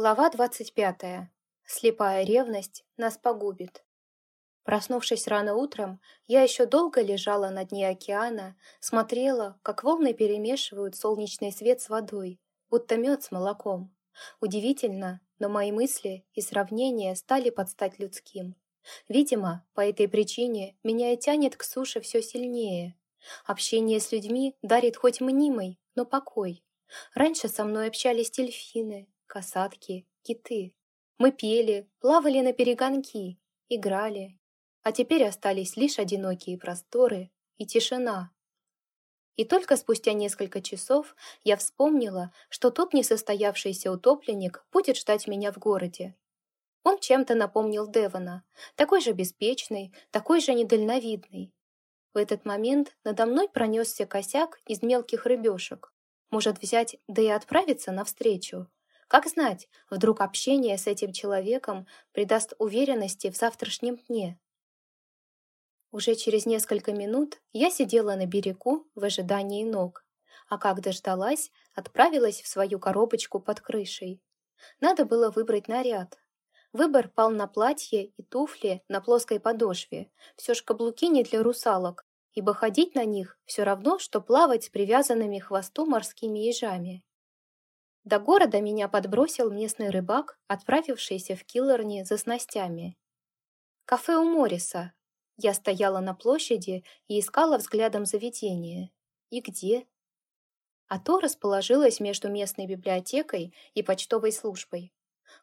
Глава 25. Слепая ревность нас погубит. Проснувшись рано утром, я еще долго лежала на дне океана, смотрела, как волны перемешивают солнечный свет с водой, будто мед с молоком. Удивительно, но мои мысли и сравнения стали под стать людским. Видимо, по этой причине меня и тянет к суше все сильнее. Общение с людьми дарит хоть мнимый, но покой. Раньше со мной общались дельфины, касатки, киты. Мы пели, плавали на перегонки, играли. А теперь остались лишь одинокие просторы и тишина. И только спустя несколько часов я вспомнила, что тот несостоявшийся утопленник будет ждать меня в городе. Он чем-то напомнил Девона, такой же беспечный, такой же недальновидный. В этот момент надо мной пронесся косяк из мелких рыбешек. Может взять, да и отправиться навстречу, как знать, вдруг общение с этим человеком придаст уверенности в завтрашнем дне. Уже через несколько минут я сидела на берегу в ожидании ног, а как дождалась, отправилась в свою коробочку под крышей. Надо было выбрать наряд. Выбор пал на платье и туфли на плоской подошве. Все ж каблуки не для русалок, ибо ходить на них все равно, что плавать с привязанными хвосту морскими ежами. До города меня подбросил местный рыбак, отправившийся в Киллерни за снастями. Кафе у Морриса. Я стояла на площади и искала взглядом заведение. И где? А то расположилось между местной библиотекой и почтовой службой.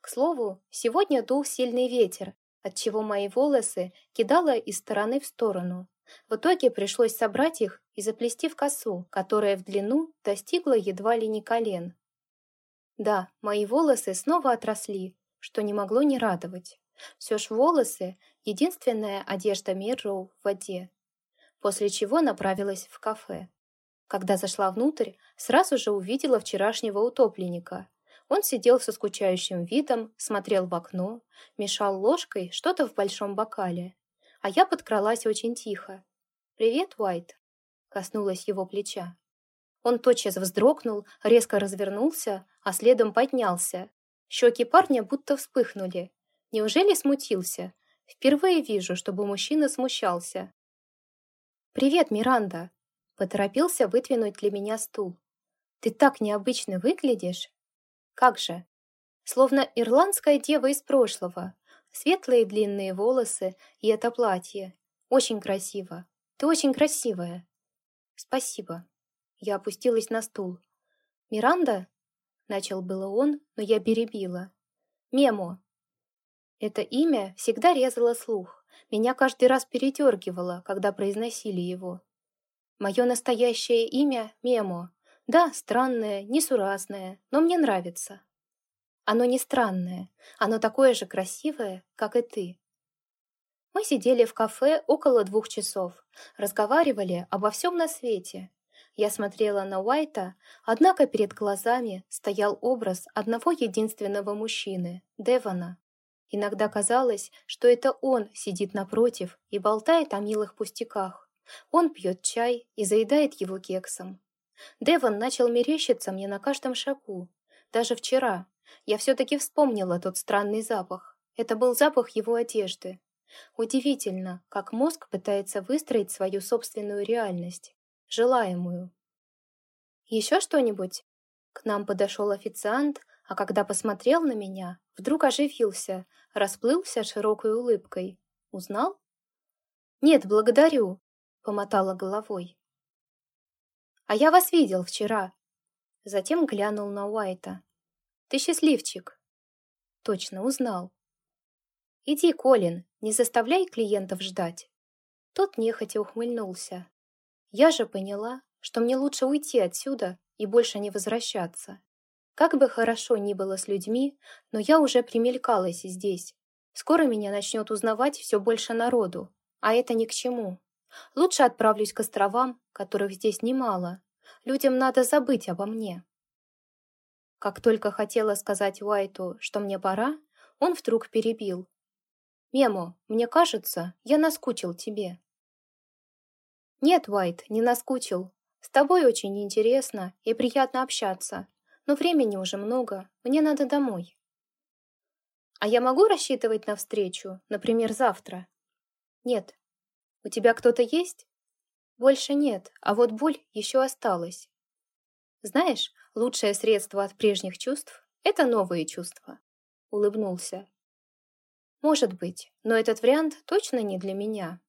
К слову, сегодня дул сильный ветер, отчего мои волосы кидало из стороны в сторону. В итоге пришлось собрать их и заплести в косу, которая в длину достигла едва ли не колен. Да, мои волосы снова отросли, что не могло не радовать. Все ж волосы — единственная одежда Мирроу в воде. После чего направилась в кафе. Когда зашла внутрь, сразу же увидела вчерашнего утопленника. Он сидел со скучающим видом, смотрел в окно, мешал ложкой что-то в большом бокале. А я подкралась очень тихо. «Привет, Уайт!» Коснулась его плеча. Он тотчас вздрогнул, резко развернулся, а следом поднялся. Щеки парня будто вспыхнули. Неужели смутился? Впервые вижу, чтобы мужчина смущался. «Привет, Миранда!» Поторопился выдвинуть для меня стул. «Ты так необычно выглядишь!» «Как же!» Словно ирландская дева из прошлого. Светлые длинные волосы и это платье. Очень красиво. Ты очень красивая. Спасибо. Я опустилась на стул. «Миранда?» — начал было он, но я перебила. «Мемо». Это имя всегда резало слух. Меня каждый раз передергивало, когда произносили его. Мое настоящее имя — Мемо. Да, странное, несуразное, но мне нравится. Оно не странное, оно такое же красивое, как и ты. Мы сидели в кафе около двух часов, разговаривали обо всем на свете, я смотрела на Уайта, однако перед глазами стоял образ одного единственного мужчины, Девона. Иногда казалось, что это он сидит напротив и болтает о милых пустяках. Он пьет чай и заедает его кексом. Девон начал мерещиться мне на каждом шагу. Даже вчера я все-таки вспомнила тот странный запах. Это был запах его одежды. Удивительно, как мозг пытается выстроить свою собственную реальность желаемую. «Еще что-нибудь?» К нам подошел официант, а когда посмотрел на меня, вдруг оживился, расплылся широкой улыбкой. «Узнал?» «Нет, благодарю», — помотала головой. «А я вас видел вчера». Затем глянул на Уайта. «Ты счастливчик». «Точно узнал». «Иди, Колин, не заставляй клиентов ждать». Тот нехотя ухмыльнулся. Я же поняла, что мне лучше уйти отсюда и больше не возвращаться. Как бы хорошо ни было с людьми, но я уже примелькалась здесь. Скоро меня начнет узнавать все больше народу, а это ни к чему. Лучше отправлюсь к островам, которых здесь немало. Людям надо забыть обо мне. Как только хотела сказать Уайту, что мне пора, он вдруг перебил. «Мемо, мне кажется, я наскучил тебе». «Нет, Уайт, не наскучил. С тобой очень интересно и приятно общаться. Но времени уже много, мне надо домой». А я могу рассчитывать на встречу, например, завтра? Нет. У тебя кто-то есть? Больше нет, а вот боль еще осталась. Знаешь, лучшее средство от прежних чувств — это новые чувства. Улыбнулся. Может быть, но этот вариант точно не для меня.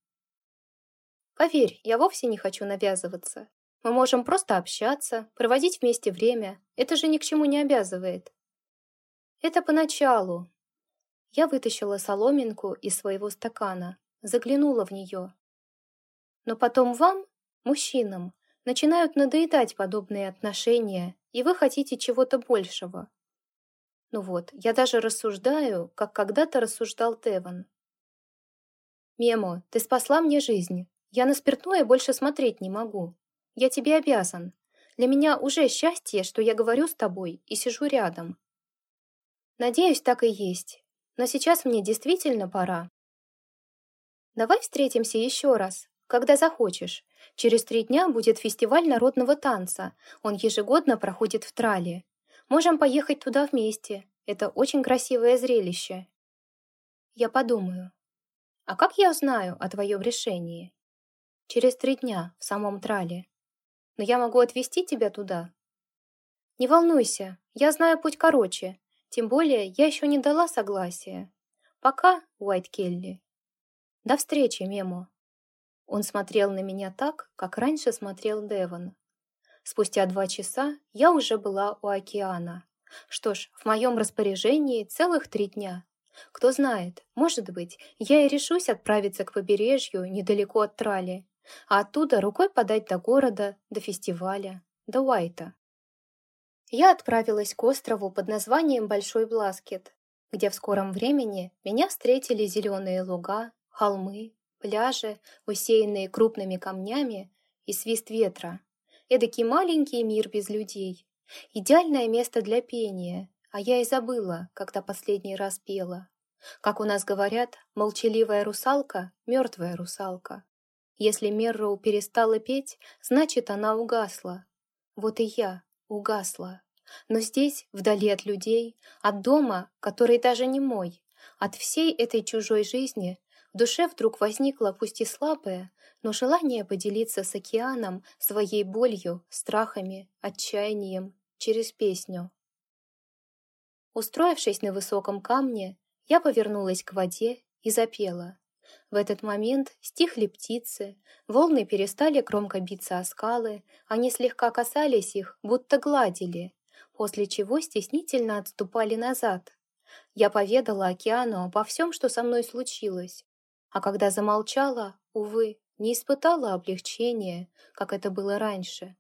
Поверь, я вовсе не хочу навязываться. Мы можем просто общаться, проводить вместе время. Это же ни к чему не обязывает. Это поначалу. Я вытащила соломинку из своего стакана, заглянула в нее. Но потом вам, мужчинам, начинают надоедать подобные отношения, и вы хотите чего-то большего. Ну вот, я даже рассуждаю, как когда-то рассуждал Теван. «Мемо, ты спасла мне жизнь. Я на спиртное больше смотреть не могу. Я тебе обязан. Для меня уже счастье, что я говорю с тобой и сижу рядом. Надеюсь, так и есть. Но сейчас мне действительно пора. Давай встретимся еще раз, когда захочешь. Через три дня будет фестиваль народного танца. Он ежегодно проходит в Трале. Можем поехать туда вместе. Это очень красивое зрелище. Я подумаю. А как я узнаю о твоем решении? Через три дня в самом Трале но я могу отвезти тебя туда. Не волнуйся, я знаю путь короче, тем более я еще не дала согласия. Пока, Уайт Келли. До встречи, Мемо. Он смотрел на меня так, как раньше смотрел Девон. Спустя два часа я уже была у океана. Что ж, в моем распоряжении целых три дня. Кто знает, может быть, я и решусь отправиться к побережью недалеко от Трали а оттуда рукой подать до города, до фестиваля, до Уайта. Я отправилась к острову под названием Большой Бласкет, где в скором времени меня встретили зеленые луга, холмы, пляжи, усеянные крупными камнями и свист ветра. Эдакий маленький мир без людей. Идеальное место для пения, а я и забыла, когда последний раз пела. Как у нас говорят, молчаливая русалка — мертвая русалка. Если Мерроу перестала петь, значит, она угасла. Вот и я угасла. Но здесь, вдали от людей, от дома, который даже не мой, от всей этой чужой жизни, в душе вдруг возникло пусть и слабое, но желание поделиться с океаном своей болью, страхами, отчаянием через песню. Устроившись на высоком камне, я повернулась к воде и запела. В этот момент стихли птицы, волны перестали громко биться о скалы, они слегка касались их, будто гладили, после чего стеснительно отступали назад. Я поведала океану обо всем, что со мной случилось, а когда замолчала, увы, не испытала облегчения, как это было раньше.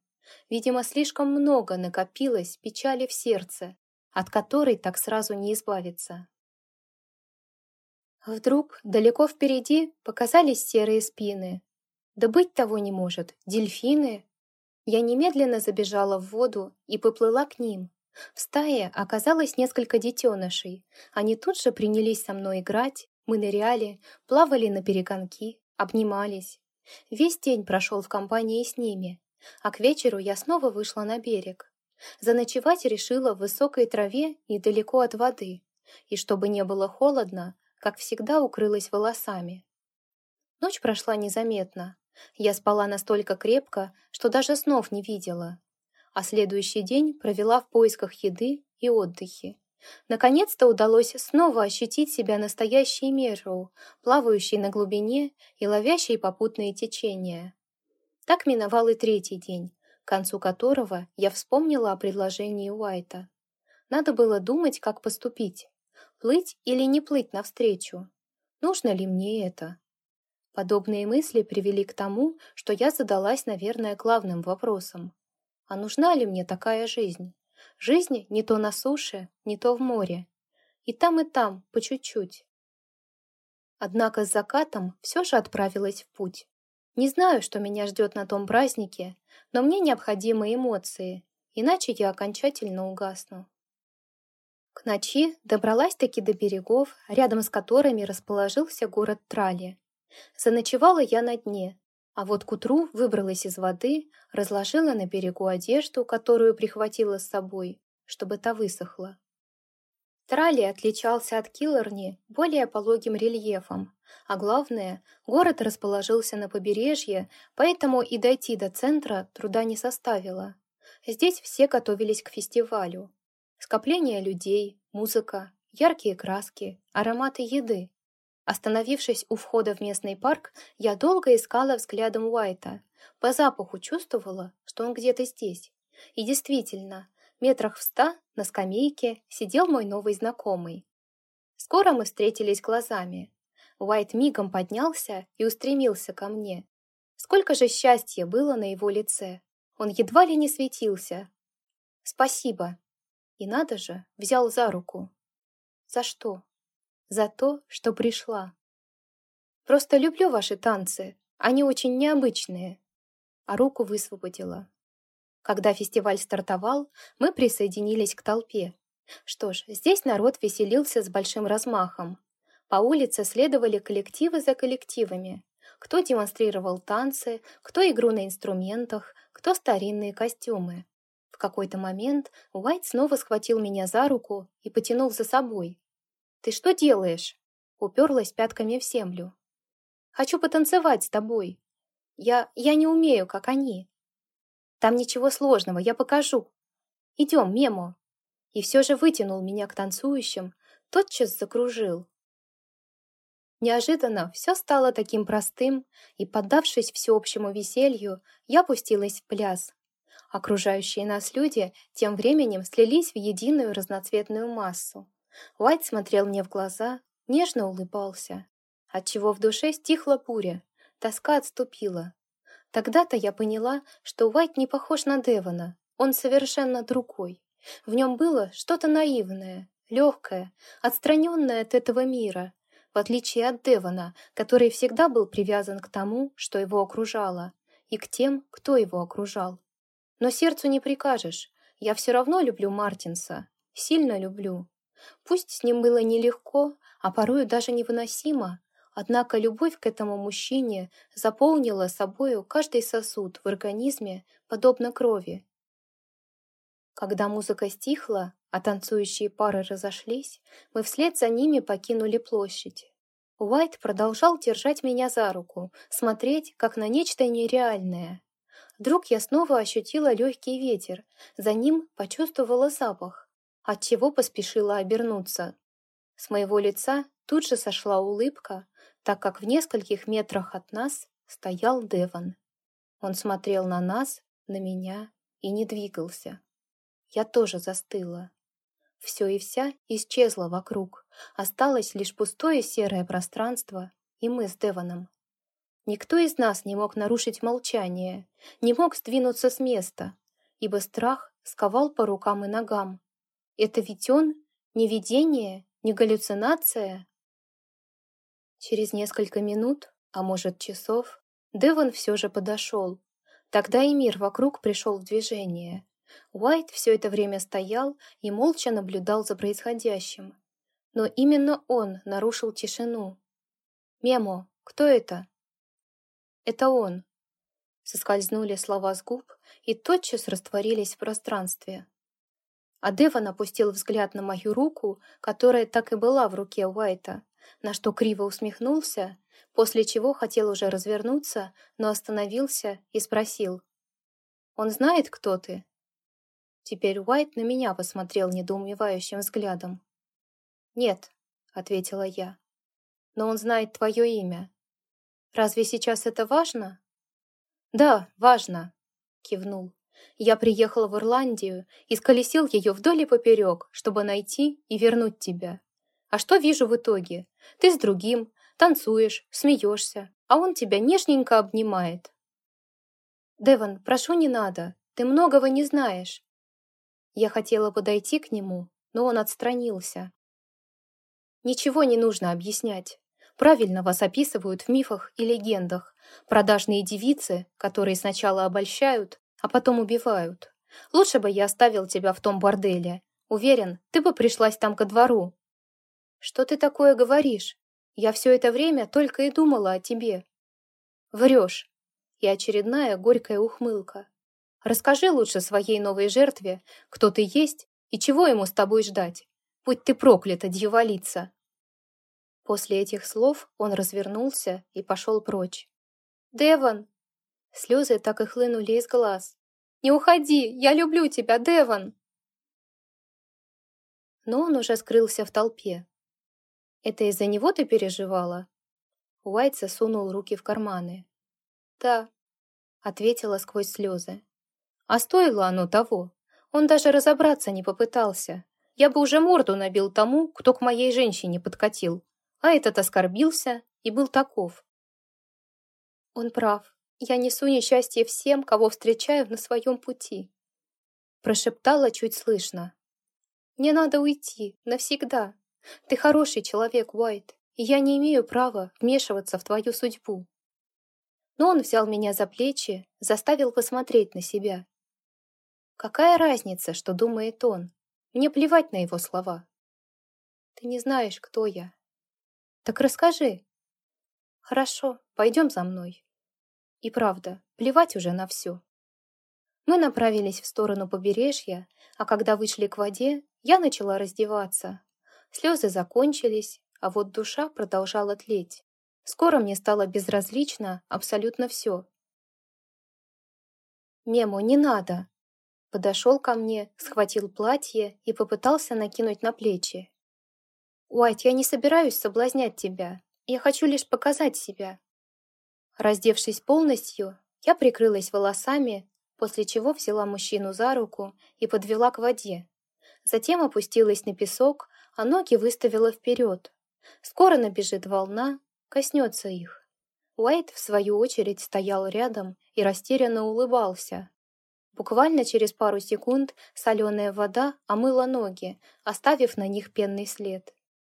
Видимо, слишком много накопилось печали в сердце, от которой так сразу не избавиться. Вдруг далеко впереди показались серые спины. Да быть того не может, дельфины! Я немедленно забежала в воду и поплыла к ним. В стае оказалось несколько детенышей. Они тут же принялись со мной играть, мы ныряли, плавали на перегонки, обнимались. Весь день прошел в компании с ними, а к вечеру я снова вышла на берег. Заночевать решила в высокой траве недалеко от воды, и чтобы не было холодно, как всегда, укрылась волосами. Ночь прошла незаметно. Я спала настолько крепко, что даже снов не видела. А следующий день провела в поисках еды и отдыхе. Наконец-то удалось снова ощутить себя настоящей Мерроу, плавающей на глубине и ловящей попутные течения. Так миновал и третий день, к концу которого я вспомнила о предложении Уайта. Надо было думать, как поступить. Плыть или не плыть навстречу? Нужно ли мне это? Подобные мысли привели к тому, что я задалась, наверное, главным вопросом. А нужна ли мне такая жизнь? Жизнь не то на суше, не то в море. И там, и там, по чуть-чуть. Однако с закатом все же отправилась в путь. Не знаю, что меня ждет на том празднике, но мне необходимы эмоции, иначе я окончательно угасну. К ночи добралась-таки до берегов, рядом с которыми расположился город Трали. Заночевала я на дне, а вот к утру выбралась из воды, разложила на берегу одежду, которую прихватила с собой, чтобы та высохла. Трали отличался от Киллерни более пологим рельефом, а главное, город расположился на побережье, поэтому и дойти до центра труда не составило. Здесь все готовились к фестивалю. Скопление людей, музыка, яркие краски, ароматы еды. Остановившись у входа в местный парк, я долго искала взглядом Уайта. По запаху чувствовала, что он где-то здесь. И действительно, метрах в ста на скамейке сидел мой новый знакомый. Скоро мы встретились глазами. Уайт мигом поднялся и устремился ко мне. Сколько же счастья было на его лице. Он едва ли не светился. «Спасибо». И надо же, взял за руку. «За что?» «За то, что пришла». «Просто люблю ваши танцы. Они очень необычные». А руку высвободила. Когда фестиваль стартовал, мы присоединились к толпе. Что ж, здесь народ веселился с большим размахом. По улице следовали коллективы за коллективами. Кто демонстрировал танцы, кто игру на инструментах, кто старинные костюмы. В какой-то момент Уайт снова схватил меня за руку и потянул за собой. «Ты что делаешь?» Уперлась пятками в землю. «Хочу потанцевать с тобой. Я... я не умею, как они. Там ничего сложного, я покажу. Идем, Мемо. И все же вытянул меня к танцующим, тотчас закружил. Неожиданно все стало таким простым, и, поддавшись всеобщему веселью, я пустилась в пляс. Окружающие нас люди тем временем слились в единую разноцветную массу. Уайт смотрел мне в глаза, нежно улыбался, отчего в душе стихла буря, тоска отступила, Тогда-то я поняла, что Уайт не похож на Девона, он совершенно другой. В нем было что-то наивное, легкое, отстраненное от этого мира, в отличие от Девона, который всегда был привязан к тому, что его окружало, и к тем, кто его окружал. Но сердцу не прикажешь, я все равно люблю Мартинса, сильно люблю. Пусть с ним было нелегко, а порою даже невыносимо, Однако любовь к этому мужчине заполнила собою каждый сосуд в организме, подобно крови. Когда музыка стихла, а танцующие пары разошлись, мы вслед за ними покинули площадь. Уайт продолжал держать меня за руку, смотреть, как на нечто нереальное. Вдруг я снова ощутила легкий ветер, за ним почувствовала запах, отчего поспешила обернуться. С моего лица тут же сошла улыбка, так как в нескольких метрах от нас стоял Деван. Он смотрел на нас, на меня и не двигался. Я тоже застыла. Все и вся исчезло вокруг. Осталось лишь пустое серое пространство, и мы с Деваном. Никто из нас не мог нарушить молчание, не мог сдвинуться с места, ибо страх сковал по рукам и ногам. Это ведь он не видение, не галлюцинация, Через несколько минут, а может часов, Девон все же подошел. Тогда и мир вокруг пришел в движение. Уайт все это время стоял и молча наблюдал за происходящим. Но именно он нарушил тишину. «Мемо, кто это?» «Это он», соскользнули слова с губ и тотчас растворились в пространстве. А Деван опустил взгляд на мою руку, которая так и была в руке Уайта, на что криво усмехнулся, после чего хотел уже развернуться, но остановился и спросил. «Он знает, кто ты?» Теперь Уайт на меня посмотрел недоумевающим взглядом. «Нет», — ответила я, — «но он знает твое имя. Разве сейчас это важно?» «Да, важно», — кивнул. «Я приехал в Ирландию и сколесил ее вдоль и поперек, чтобы найти и вернуть тебя. А что вижу в итоге? Ты с другим, танцуешь, смеешься, а он тебя нежненько обнимает. Деван, прошу, не надо, ты многого не знаешь. Я хотела подойти к нему, но он отстранился. Ничего не нужно объяснять. Правильно вас описывают в мифах и легендах. Продажные девицы, которые сначала обольщают, а потом убивают. Лучше бы я оставил тебя в том борделе. Уверен, ты бы пришлась там ко двору, «Что ты такое говоришь? Я все это время только и думала о тебе». «Врешь!» И очередная горькая ухмылка. «Расскажи лучше своей новой жертве, кто ты есть и чего ему с тобой ждать. Будь ты проклята, дьяволица!» После этих слов он развернулся и пошел прочь. «Деван!» Слезы так и хлынули из глаз. «Не уходи! Я люблю тебя, Деван!» Но он уже скрылся в толпе. «Это из-за него ты переживала?» Уайт засунул руки в карманы. «Да», — ответила сквозь слезы. «А стоило оно того? Он даже разобраться не попытался. Я бы уже морду набил тому, кто к моей женщине подкатил. А этот оскорбился и был таков. Он прав. Я несу несчастье всем, кого встречаю на своем пути. Прошептала чуть слышно. Мне надо уйти, навсегда. Ты хороший человек, Уайт, и я не имею права вмешиваться в твою судьбу. Но он взял меня за плечи, заставил посмотреть на себя. Какая разница, что думает он? Мне плевать на его слова. Ты не знаешь, кто я. Так расскажи. Хорошо, пойдем за мной. И правда, плевать уже на все. Мы направились в сторону побережья, а когда вышли к воде, я начала раздеваться. Слезы закончились, а вот душа продолжала тлеть. Скоро мне стало безразлично абсолютно все. «Мему, не надо!» Подошел ко мне, схватил платье и попытался накинуть на плечи. «Уайт, я не собираюсь соблазнять тебя. Я хочу лишь показать себя». Раздевшись полностью, я прикрылась волосами, после чего взяла мужчину за руку и подвела к воде. Затем опустилась на песок, а ноги выставила вперед. Скоро набежит волна, коснется их. Уайт, в свою очередь, стоял рядом и растерянно улыбался. Буквально через пару секунд соленая вода омыла ноги, оставив на них пенный след.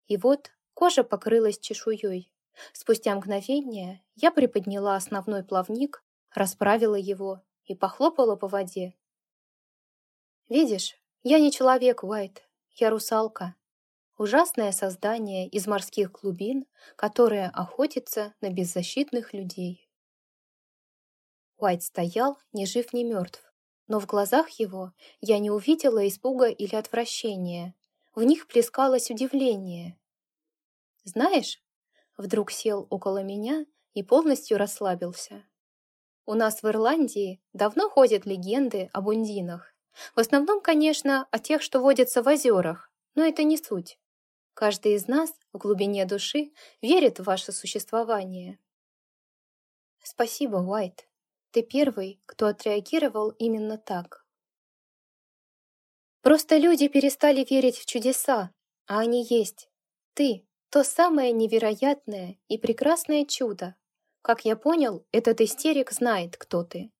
И вот кожа покрылась чешуей. Спустя мгновение я приподняла основной плавник, расправила его и похлопала по воде. «Видишь, я не человек, Уайт, я русалка. Ужасное создание из морских глубин, которое охотится на беззащитных людей». Уайт стоял, ни жив, ни мертв но в глазах его я не увидела испуга или отвращения. В них плескалось удивление. «Знаешь?» Вдруг сел около меня и полностью расслабился. «У нас в Ирландии давно ходят легенды об ундинах. В основном, конечно, о тех, что водятся в озерах, но это не суть. Каждый из нас в глубине души верит в ваше существование». «Спасибо, Уайт», ты первый, кто отреагировал именно так. Просто люди перестали верить в чудеса, а они есть. Ты — то самое невероятное и прекрасное чудо. Как я понял, этот истерик знает, кто ты.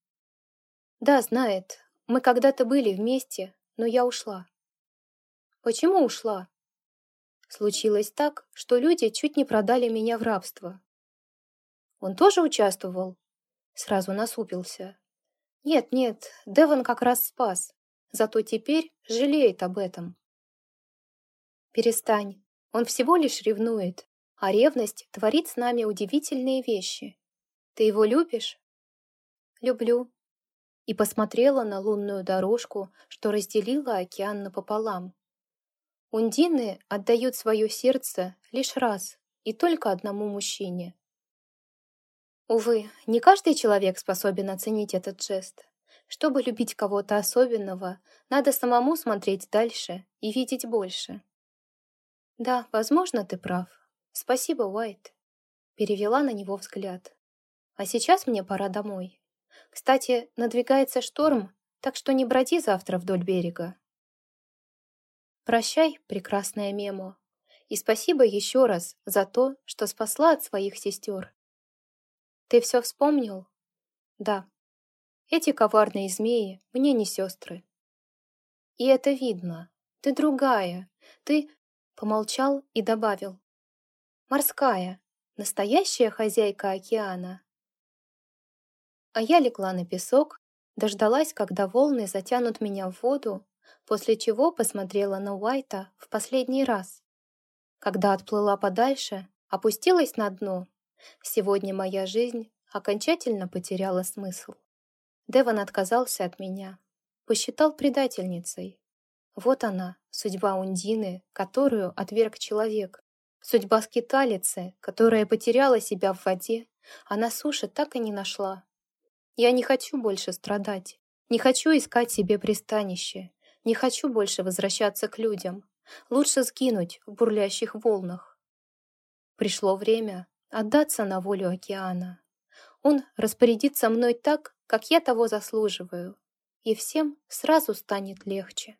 Да, знает. Мы когда-то были вместе, но я ушла. Почему ушла? Случилось так, что люди чуть не продали меня в рабство. Он тоже участвовал Сразу насупился. Нет, нет, Девон как раз спас. Зато теперь жалеет об этом. Перестань. Он всего лишь ревнует. А ревность творит с нами удивительные вещи. Ты его любишь? Люблю. И посмотрела на лунную дорожку, что разделила океан напополам. Ундины отдают свое сердце лишь раз и только одному мужчине. Увы, не каждый человек способен оценить этот жест. Чтобы любить кого-то особенного, надо самому смотреть дальше и видеть больше. Да, возможно, ты прав. Спасибо, Уайт. Перевела на него взгляд. А сейчас мне пора домой. Кстати, надвигается шторм, так что не броди завтра вдоль берега. Прощай, прекрасная Мемо. И спасибо еще раз за то, что спасла от своих сестер. Ты все вспомнил? Да. Эти коварные змеи мне не сестры. И это видно. Ты другая. Ты... Помолчал и добавил. Морская. Настоящая хозяйка океана. А я легла на песок, дождалась, когда волны затянут меня в воду, после чего посмотрела на Уайта в последний раз. Когда отплыла подальше, опустилась на дно Сегодня моя жизнь окончательно потеряла смысл. Деван отказался от меня, посчитал предательницей. Вот она, судьба Ундины, которую отверг человек. Судьба скиталицы, которая потеряла себя в воде, а на суше так и не нашла. Я не хочу больше страдать. Не хочу искать себе пристанище. Не хочу больше возвращаться к людям. Лучше сгинуть в бурлящих волнах. Пришло время отдаться на волю океана. Он распорядится мной так, как я того заслуживаю, и всем сразу станет легче.